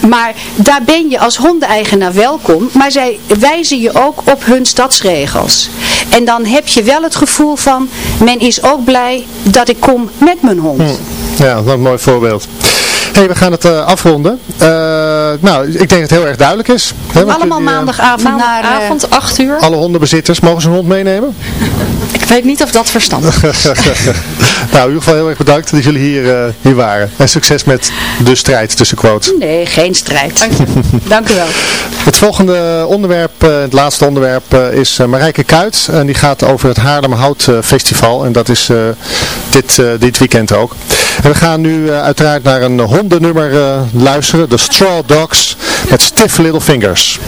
Maar daar ben je als hondeneigenaar welkom. Maar zij wijzen je ook op hun stadsregels. En dan heb je wel het gevoel van... Men is ook blij dat ik kom met mijn hond. Ja, dat een mooi voorbeeld. Hey, we gaan het eh, afronden. Eh, nou, ik denk dat het heel erg duidelijk is. Hè, Allemaal jullie, eh, maandagavond naar... Maandagavond, 8 uur. Alle hondenbezitters, mogen ze een hond meenemen? Ik weet niet of dat verstandig is. nou, in ieder geval heel erg bedankt dat jullie hier, eh, hier waren. En succes met de strijd tussen quotes. Nee, geen strijd. Dank je. Dank u wel. Het volgende onderwerp, eh, het laatste onderwerp, eh, is Marijke Kuit. En die gaat over het Haarlem Hout eh, Festival. En dat is dit, dit weekend ook. En we gaan nu uiteraard naar een hondennummer luisteren. De Straw Dogs met Stiff Little Fingers.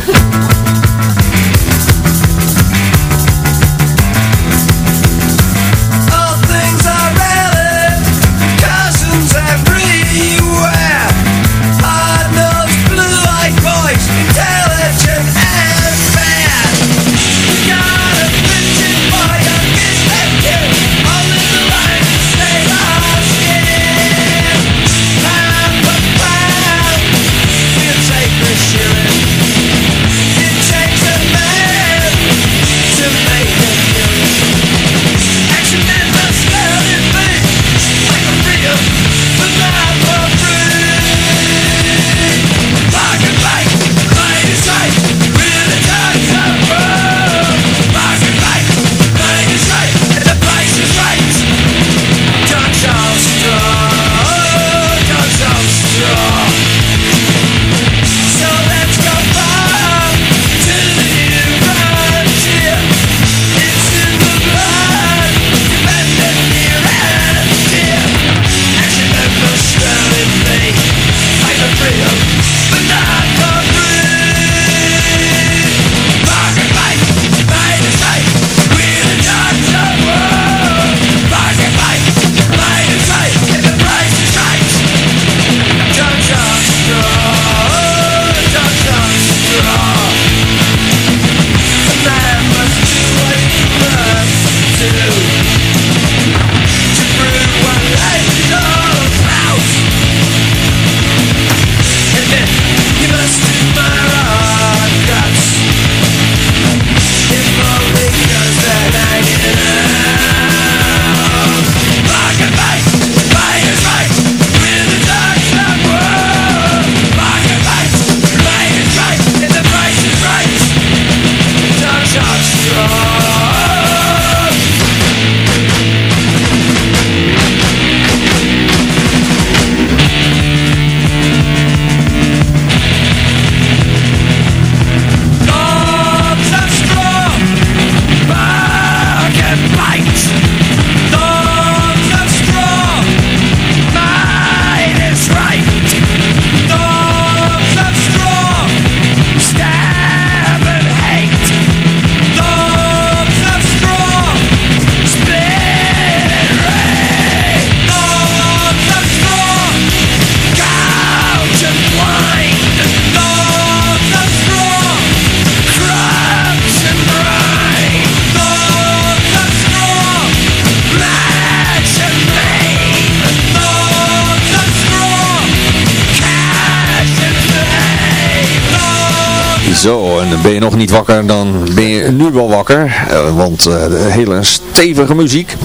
Zo, en ben je nog niet wakker, dan ben je nu wel wakker. Eh, want uh, hele stevige muziek.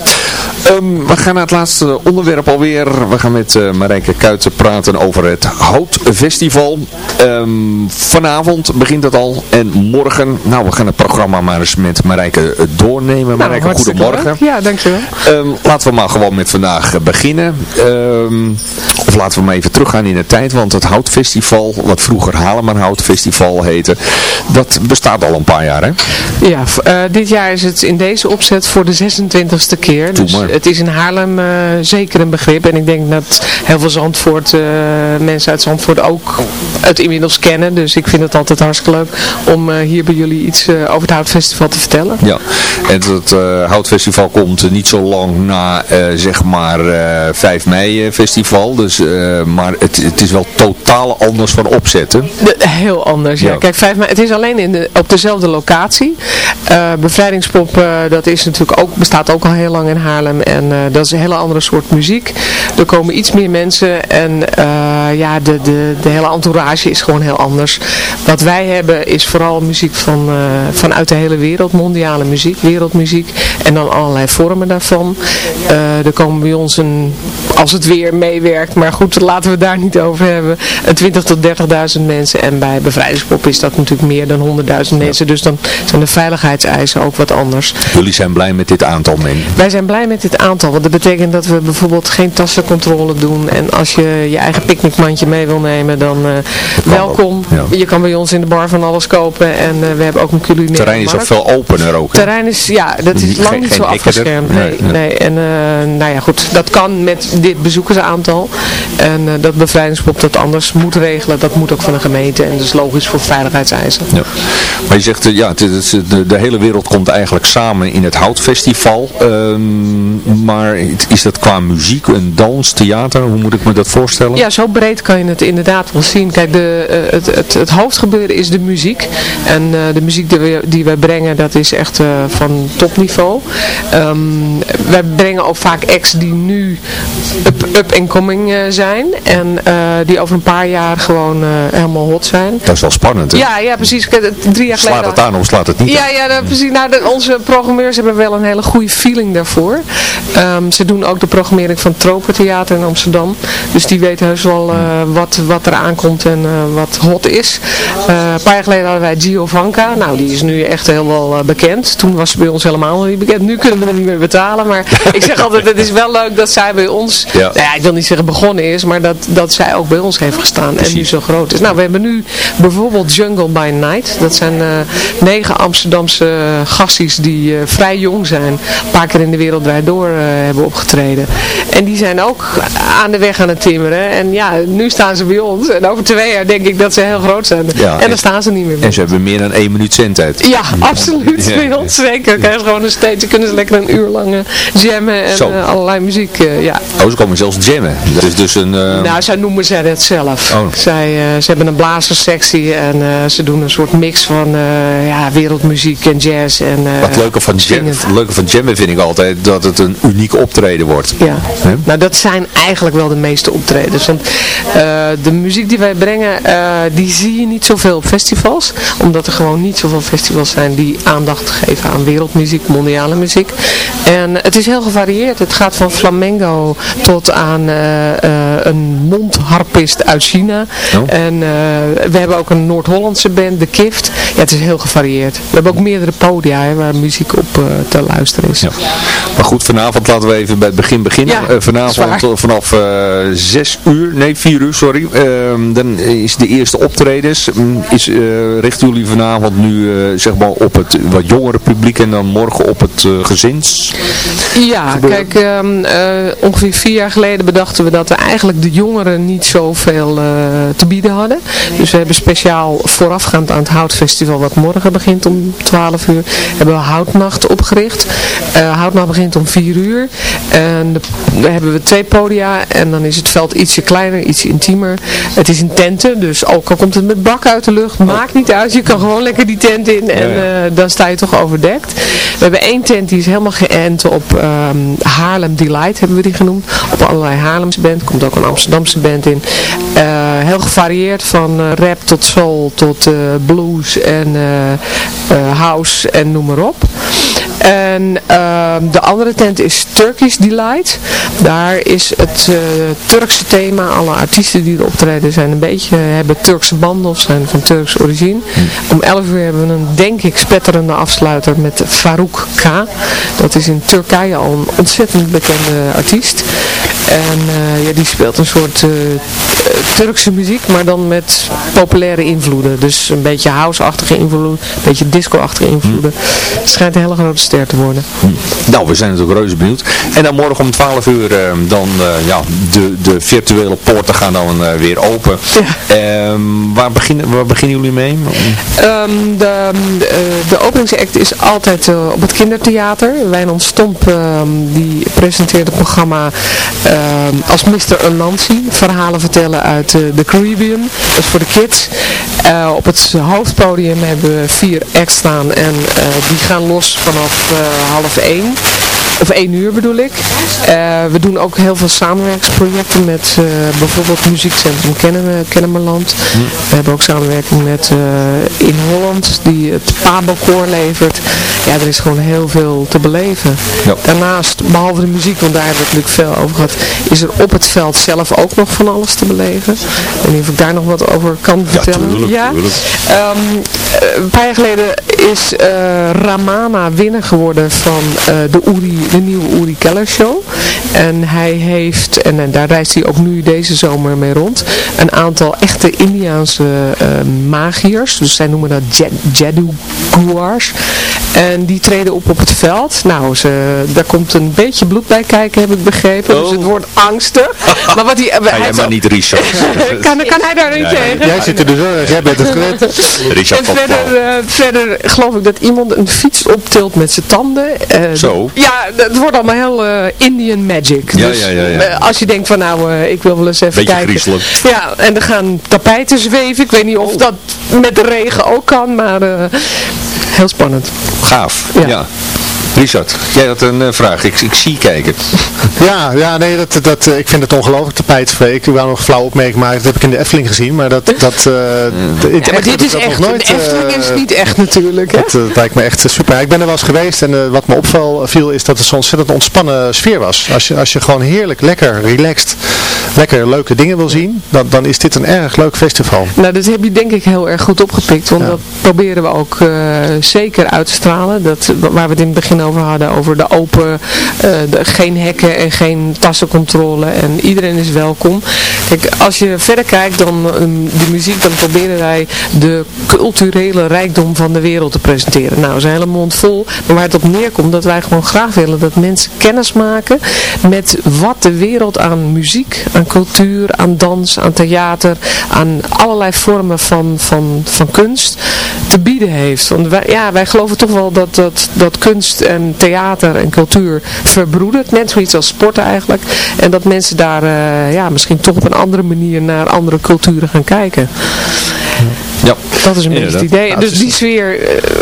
Um, we gaan naar het laatste onderwerp alweer. We gaan met uh, Marijke Kuiten praten over het Houtfestival. Um, vanavond begint het al. En morgen, nou we gaan het programma maar eens met Marijke doornemen. Nou, Marijke, goedemorgen. Leuk. Ja, dankjewel. Um, laten we maar gewoon met vandaag beginnen. of laten we maar even teruggaan in de tijd. Want het Houtfestival, wat vroeger Haleman Houtfestival heette, dat bestaat al een paar jaar hè? Ja, uh, dit jaar is het in deze opzet voor de 26e keer. Dus het is in Haarlem uh, zeker een begrip. En ik denk dat heel veel Zandvoort, uh, mensen uit Zandvoort ook het inmiddels kennen. Dus ik vind het altijd hartstikke leuk om hier bij jullie iets over het Houtfestival te vertellen. Ja, en het Houtfestival komt niet zo lang na zeg maar 5 mei festival. Dus, maar het, het is wel totaal anders van opzetten. Heel anders, ja. ja. Kijk, 5 mei, het is alleen in de, op dezelfde locatie. Uh, bevrijdingspop, uh, dat is natuurlijk ook, bestaat ook al heel lang in Haarlem. En uh, dat is een hele andere soort muziek. Er komen iets meer mensen. En ja, de, de, de hele entourage is gewoon heel anders. Wat wij hebben is vooral muziek van, vanuit de hele wereld. Mondiale muziek, wereldmuziek. En dan allerlei vormen daarvan. er komen bij ons een, als het weer meewerkt. Maar goed, laten we het daar niet over hebben. Een 20 tot 30.000 mensen. En bij bevrijdingspop is dat natuurlijk meer dan 100.000 mensen. Dus dan zijn de veiligheidseisen ook wat anders. Jullie zijn blij met dit aantal men? Wij zijn blij met dit aantal. Want dat betekent dat we bijvoorbeeld geen tassencontrole doen. En als je je eigen picknickmandje mee wil nemen, dan uh, welkom. Ja. Je kan bij ons in de bar van alles kopen. En uh, we hebben ook een culinaire Het terrein is ook veel opener ook. Het terrein is, ja, dat is lang geen, niet zo afgeschermd. Nee, nee, nee. En uh, nou ja, goed. Dat kan met dit bezoekersaantal. En dat bevrijdingspop dat anders moet regelen. Dat moet ook van de gemeente. En dat is logisch voor veiligheidseisen. Ja. Maar je zegt, ja, het is, de, de, hele wereld komt eigenlijk samen in het Houtfestival. Um, maar is dat qua muziek, een dans, theater? Hoe moet ik me dat voorstellen? Ja, zo breed kan je het inderdaad wel zien. Kijk, de, uh, het, het, het, hoofdgebeuren is de muziek. En uh, de muziek die we, die we brengen, dat is echt uh, van topniveau. Um, wij brengen ook vaak acts die nu up, up and coming zijn. En die over een paar jaar gewoon helemaal hot zijn. Dat is wel spannend, hè? Ja, ja precies. Drie jaar slaat het aan of slaat het niet ja, aan? Ja, precies. Nou, de, onze programmeurs hebben wel een hele goede feeling daarvoor. Um, ze doen ook de programmering van Tropentheater in Amsterdam. Dus die weten heus wel uh, wat, wat er aankomt en uh, wat hot is. Uh, een paar jaar geleden hadden wij Gio Vanka. Nou, die is nu echt heel wel bekend. Toen was ze bij ons helemaal nog niet bekend. Nu kunnen we hem niet meer betalen. Maar ik zeg altijd, het is wel leuk dat zij bij ons, ja. nou ja, ik wil niet zeggen begonnen is, maar dat, dat zij ook bij ons heeft gestaan Precies. en nu zo groot is. Nou, we hebben nu bijvoorbeeld Jungle by Night. Dat zijn uh, negen Amsterdamse gasties die uh, vrij jong zijn. Een paar keer in de wereld door uh, hebben opgetreden. En die zijn ook aan de weg aan het timmeren. En ja, nu staan ze bij ons. En over twee jaar denk ik dat ze heel groot zijn. Ja, en, en dan staan ze niet meer bij En ze hebben meer dan één minuut zendtijd. Ja, absoluut. Ja. Bij ons zeker. Krijgen gewoon een steeds. kunnen ze lekker een uur lang jammen en allerlei muziek. ja. Oh, ze komen zelfs jammen. Dat is dus een... Nou, zij noemen zij het zelf. Oh. Zij, ze hebben een blazerssectie en ze doen een soort mix van ja, wereldmuziek en jazz. En, Wat leuke van, jam, leuke van jammen vind ik altijd dat het een uniek optreden wordt. Ja, He? nou dat zijn eigenlijk wel de meeste optredens. Want uh, de muziek die wij brengen, die zie je niet zoveel op festivals. Omdat er gewoon niet zoveel festivals zijn die aandacht geven aan wereldmuziek, mondiale muziek. En het is heel gevarieerd. Het gaat van flamengo tot aan een mondharpist uit China. Oh. En we hebben ook een Noord-Hollandse band, de Kift. Ja, het is heel gevarieerd. We hebben ook meerdere podia hè, waar muziek op te luisteren is. Ja. Maar goed, vanavond laten we even bij het begin beginnen. Ja, uh, vanavond vanaf uh, eh, 6 uur, nee 4 uur, sorry. Ehm, dan is de eerste optredens. Mm, is, richten jullie vanavond nu zeg maar op het wat jongere publiek en dan morgen op het gezins? Ja, gebeuren? kijk, um, ongeveer vier jaar geleden bedachten we dat we eigenlijk de jongeren niet zoveel te bieden hadden. Dus we hebben speciaal voorafgaand aan het Houtfestival wat morgen begint om 12 uur, hebben we Houtnacht opgericht. Uh, Houtnacht begint om 4 uur. En dan hebben we twee podia en dan is het veld ietsje kleiner, iets intiemer. Het is in tenten, dus ook al komt het met bak uit de lucht, maakt niet uit. Je kan gewoon lekker die tent in en uh, dan sta je toch overdekt. We hebben één tent die is helemaal geënt op um, Haarlem Delight, hebben we die genoemd. Op allerlei Haarlems band, komt ook een Amsterdamse band in. Eh, heel gevarieerd van eh, rap tot soul tot eh, blues en house en noem maar op. En ehm, de andere tent is Turkish Delight. Daar is het Turkse thema. Alle artiesten die er optreden zijn een beetje, hebben Turkse banden of zijn van Turks origine. Om 11 uur hebben we een, denk ik, spetterende afsluiter met Farouk K. Dat is in Turkije al een ontzettend bekende artiest. En uh, ja, die speelt een soort uh, Turkse muziek, maar dan met populaire invloeden. Dus een beetje house-achtige invloeden, een beetje disco-achtige invloeden. Het schijnt een hele grote ster te worden. Nou, we zijn natuurlijk reuze benieuwd. En dan morgen om 12 uur, uh, dan ja, de, de virtuele poorten gaan dan weer open. Ja. Ehm, waar, beginnen, waar beginnen jullie mee? Um, de, de openingsact is altijd op het kindertheater. Wijnand Stomp, ehm, die presenteert het programma uh, als Mr. Anansi. Verhalen vertellen uit uh, de Caribbean. Dat is voor de kids. Uh, op het hoofdpodium hebben we vier acts staan. En uh, die gaan los vanaf half één. Of één uur bedoel ik. we doen ook heel veel samenwerkingsprojecten met bijvoorbeeld Muziekcentrum Kennen, Kennemerland. Hm. We hebben ook samenwerking met in Holland die het Pabo-koor levert. Ja, er is gewoon heel veel te beleven. Ja. Daarnaast, behalve de muziek, want daar hebben we het natuurlijk veel over gehad, is er op het veld zelf ook nog van alles te beleven. En of ik daar nog wat over kan vertellen. Ja, tuurlijk, ja? Um, een paar jaar geleden is uh, Ramana winnaar geworden van uh, de, Uri, de nieuwe Uri Keller Show. En hij heeft, en, en, daar reist hij ook nu deze zomer mee rond, een aantal echte Indiaanse uh, magiërs. Dus zij noemen dat Jaduguars. En die treden op op het veld. Nou, ze, daar komt een beetje bloed bij kijken, heb ik begrepen. Dus het oh. wordt angstig. maar wat hij, Ga jij maar niet Richard. kan, kan hij daar niet tegen? Jij zit er dus wel, jij bent het gewend. Richard en verder, uh, verder geloof ik dat iemand een fiets optilt met zijn tanden. Uh, Zo? Ja, het wordt allemaal heel uh, Indian magic. Ja, dus, ja, ja, ja. als je denkt van nou, ik wil wel eens even Beetje kijken. Griezelig. Ja, en er gaan tapijten zweven. Ik weet niet of oh. dat met de regen ook kan, maar heel spannend. Gaaf, ja. Richard, jij had een uh, vraag. Ik, ik zie kijken. Ja, ja nee, dat, dat, uh, ik vind het ongelooflijk tapijtvrij. Ik wou nog flauw opmerking maken. Dat heb ik in de Efteling gezien. Maar dat, dat, uh, ja, maar dit is echt, nooit, de Efteling is niet echt natuurlijk. Hè? Dat, lijkt me echt super. Ik ben er wel eens geweest. En wat me opviel is dat het zo'n ontzettend ontspannen sfeer was. Als je, als je gewoon heerlijk, lekker, relaxed, lekker leuke dingen wil zien. Dan, dan is dit een erg leuk festival. Nou, dat heb je denk ik heel erg goed opgepikt. Want dat proberen we ook zeker uit te stralen. Dat, waar we het in het begin over hadden, over de open, uh, de, geen hekken en geen tassencontrole en iedereen is welkom. Kijk, als je verder kijkt dan um, de muziek, dan proberen wij de culturele rijkdom van de wereld te presenteren. Nou, is een hele mond vol, maar waar het op neerkomt, dat wij gewoon graag willen dat mensen kennis maken met wat de wereld aan muziek, aan cultuur, aan dans, aan theater, aan allerlei vormen van, van, van kunst te bieden heeft. Want wij, ja, wij geloven toch wel dat, dat, dat kunst theater en cultuur verbroedert. Net zoiets als sporten eigenlijk. En dat mensen daar uh, ja, misschien toch op een andere manier naar andere culturen gaan kijken. Ja. Dat is een beetje het idee. dus die sfeer,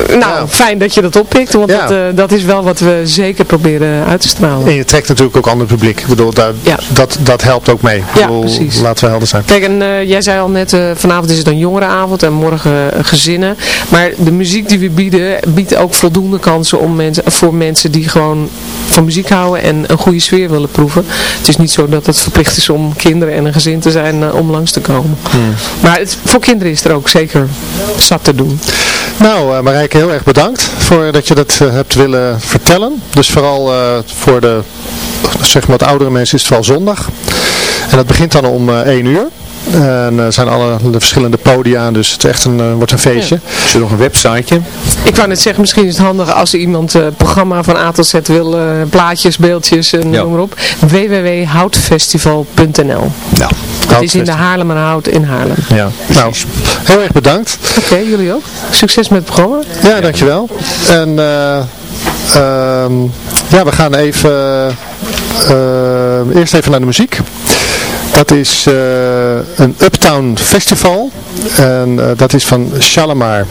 uh, nou fijn dat je dat oppikt, want dat, uh, dat is wel wat we zeker proberen uit te stralen. En je trekt natuurlijk ook ander publiek. Ik bedoel, dat, dat, dat helpt ook mee. Ik bedoel, precies. Laten we helder zijn. Kijk, en uh, jij zei al net, vanavond is het een jongerenavond en morgen gezinnen. Maar de muziek die we bieden, biedt ook voldoende kansen om mensen, voor mensen die gewoon van muziek houden en een goede sfeer willen proeven. Het is niet zo dat het verplicht is om kinderen en een gezin te zijn om langs te komen. Hmm. Maar het, voor kinderen is er ook zeker zat te doen. Nou uh, Marijke, heel erg bedankt voor dat je dat uh, hebt willen vertellen. Dus vooral uh, voor de zeg maar, wat oudere mensen is het vooral zondag. En dat begint dan om 1 uur. En er zijn alle de verschillende podia, dus het is echt een, wordt een feestje. Ja. Is er nog een websiteje? Ik wou net zeggen, misschien is het handig als iemand het uh, programma van A tot Z wil, uh, plaatjes, beeldjes en ja. noem maar op. www.houtfestival.nl Ja. Het is in de Haarlemmerhout in Haarlem. Ja. Nou, heel erg bedankt. Oké, okay, jullie ook. Succes met het programma. Ja, dankjewel. En uh, ja, we gaan even eerst even naar de muziek. Dat is uh, een Uptown Festival. En dat is van Shalimar.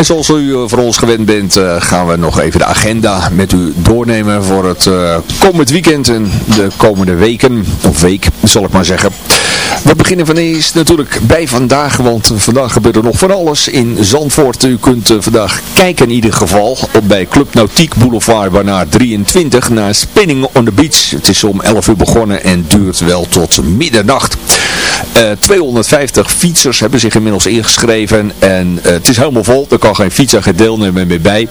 En zoals u uh, voor ons gewend bent, uh, gaan we nog even de agenda met u doornemen voor het uh, komend weekend en de komende weken, of week zal ik maar zeggen. We beginnen van eerst natuurlijk bij vandaag, want vandaag gebeurt er nog van alles in Zandvoort. U kunt vandaag kijken in ieder geval op bij Club Nautiek Boulevard waarna 23 naar Spinning on the Beach. Het is om 11 uur begonnen en duurt wel tot middernacht. Uh, 250 fietsers hebben zich inmiddels ingeschreven en uh, het is helemaal vol. Er kan geen fietser, geen deelnemer meer bij.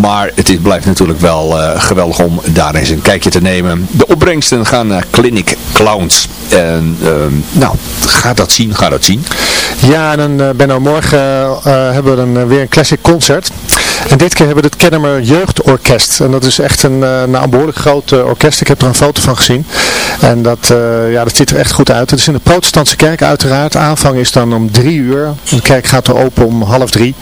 Maar het is, blijft natuurlijk wel uh, geweldig om daar eens een kijkje te nemen. De opbrengsten gaan naar Clinic Clowns. En nou, ga dat zien, ga dat zien. Ja, en dan Benno, morgen hebben we een, weer een classic concert. En dit keer hebben we het Kennemer Jeugdorkest. En dat is echt een, nou, een behoorlijk groot orkest. Ik heb er een foto van gezien. En dat, ja, dat ziet er echt goed uit. Het is in de protestantse kerk uiteraard. Aanvang is dan om drie uur. De kerk gaat er open om half drie.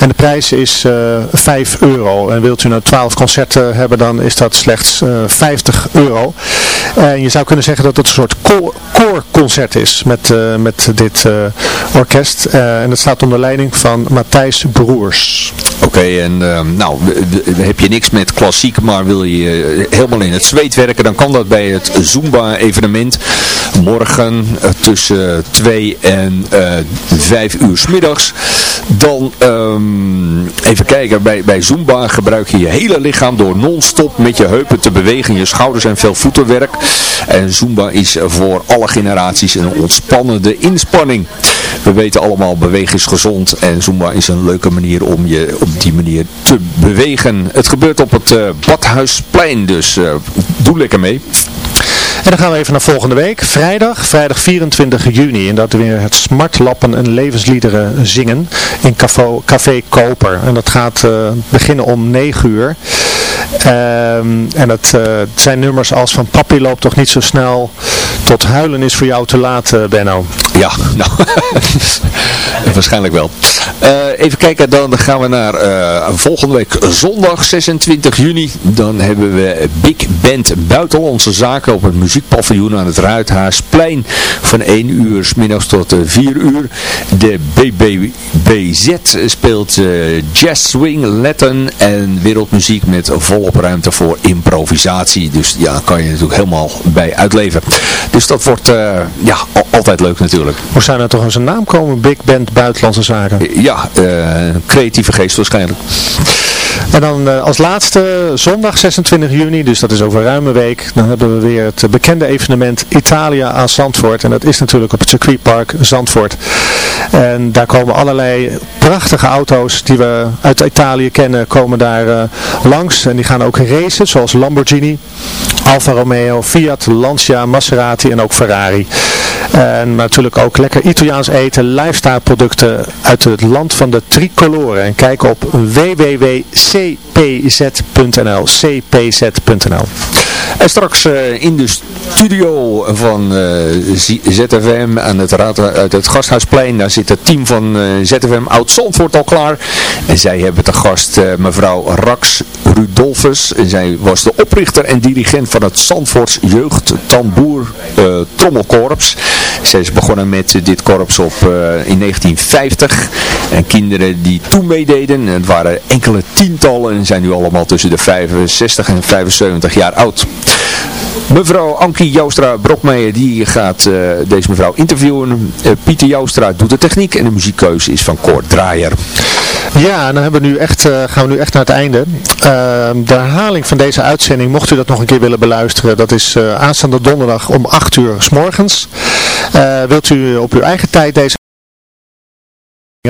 En de prijs is 5 euro. En wilt u nou 12 concerten hebben, dan is dat slechts uh, 50 euro. En je zou kunnen zeggen dat het een soort koorconcert is met, met dit orkest. en het staat onder leiding van Matthijs Broers. Oké, en nou, heb je niks met klassiek, maar wil je helemaal in het zweet werken, dan kan dat bij het Zumba evenement. Morgen tussen 2 en 5 uur s middags. Dan um, even kijken, bij, bij Zumba gebruik je je hele lichaam door non-stop met je heupen te bewegen, je schouders en veel voetenwerk. En Zumba is voor alle generaties een ontspannende inspanning. We weten allemaal, bewegen is gezond en Zumba is een leuke manier om je op die manier te bewegen. Het gebeurt op het uh, Badhuisplein, dus uh, doe lekker mee. En dan gaan we even naar volgende week. Vrijdag, vrijdag 24 juni. En dat we weer het Smartlappen en levensliederen zingen in Café, Café Koper. En dat gaat uh, beginnen om 9 uur. Um, en het, het, zijn nummers als van Papi loopt toch niet zo snel. Tot huilen is voor jou te laat, uh, Benno. Ja, nou, waarschijnlijk wel. Uh, even kijken, dan gaan we naar volgende week zondag 26 juni. Dan hebben we Big Band Buitenlandse Zaken op het muziekpaviljoen aan het Ruithuisplein. Van 1 uur s middags tot 4 uur. De BBBZ speelt jazz, swing, Latin en wereldmuziek met volop ruimte voor improvisatie. Dus ja, kan je natuurlijk helemaal bij uitleven. Dus dat wordt uh, ja, altijd leuk natuurlijk. Hoe zou er toch eens een naam komen? Big Band Buitenlandse Zaken? Ja, uh, creatieve geest waarschijnlijk. En dan uh, als laatste zondag 26 juni, dus dat is over een ruime week, dan hebben we weer het bekende evenement Italia aan Zandvoort. En dat is natuurlijk op het circuitpark Zandvoort. En daar komen allerlei prachtige auto's die we uit Italië kennen, komen daar uh, langs. En die gaan ook racen, zoals Lamborghini, Alfa Romeo, Fiat, Lancia, Maserati en ook Ferrari. En natuurlijk ook lekker Italiaans eten, lifestyle producten uit het land van de tricolore. En kijk op www.cpz.nl cpz.nl En straks uh, in de studio van uh, ZFM aan het raad uit het Gasthuisplein, daar zit het team van uh, ZFM Oud-Zandvoort al klaar. En zij hebben te gast mevrouw Rax Rudolfus. Zij was de oprichter en dirigent van het Zandvoorts Jeugd Tamboer Trommelkorps. Zij is begonnen met dit korps op in 1950. En kinderen die toen meededen, het waren enkele tientallen en zijn nu allemaal tussen de 65 en 75 jaar oud. Mevrouw Ankie Joustra Brokmeijer die gaat uh, deze mevrouw interviewen. Uh, Pieter Joustra doet de techniek en de muziekkeuze is van Koord Draaier. Ja, dan hebben we nu echt, uh, gaan we nu echt naar het einde. de herhaling van deze uitzending, mocht u dat nog een keer willen beluisteren, dat is aanstaande donderdag om 8 uur s morgens. wilt u op uw eigen tijd deze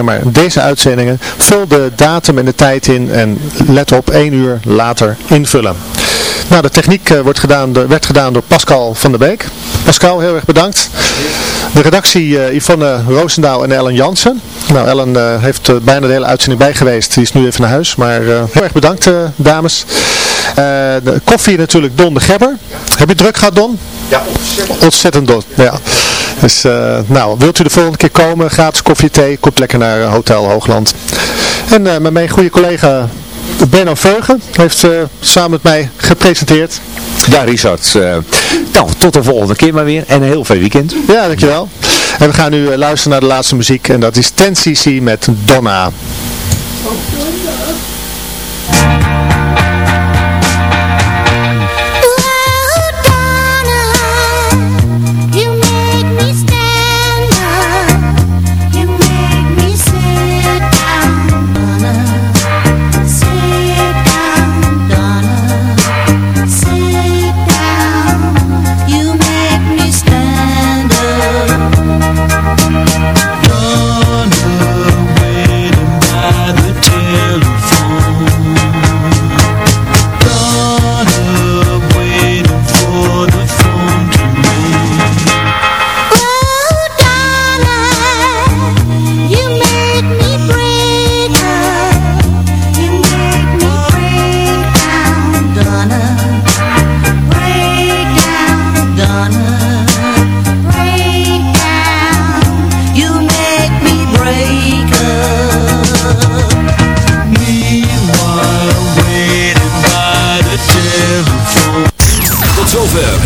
maar deze uitzendingen, vul de datum en de tijd in en let op, één uur later invullen. Nou, de techniek uh, wordt gedaan, werd gedaan door Pascal van der Beek. Pascal, heel erg bedankt. De redactie uh, Yvonne Roosendaal en Ellen Jansen. Nou, Ellen uh, heeft bijna de hele uitzending bij geweest. Die is nu even naar huis. Maar heel erg bedankt, dames. de koffie natuurlijk Don de Gebber. Heb je druk gehad, Don? Ja, ontzettend. Ontzettend, Don. Ja. Dus, nou, wilt u de volgende keer komen? Gratis koffie, thee. Komt lekker naar Hotel Hoogland. En met mijn goede collega Benno Veugen heeft uh, samen met mij gepresenteerd. Ja, Richard. Uh, nou, tot de volgende keer maar weer en een heel fijn weekend. Ja, dankjewel. En we gaan nu uh, luisteren naar de laatste muziek en dat is 10cc met Donna. Oh.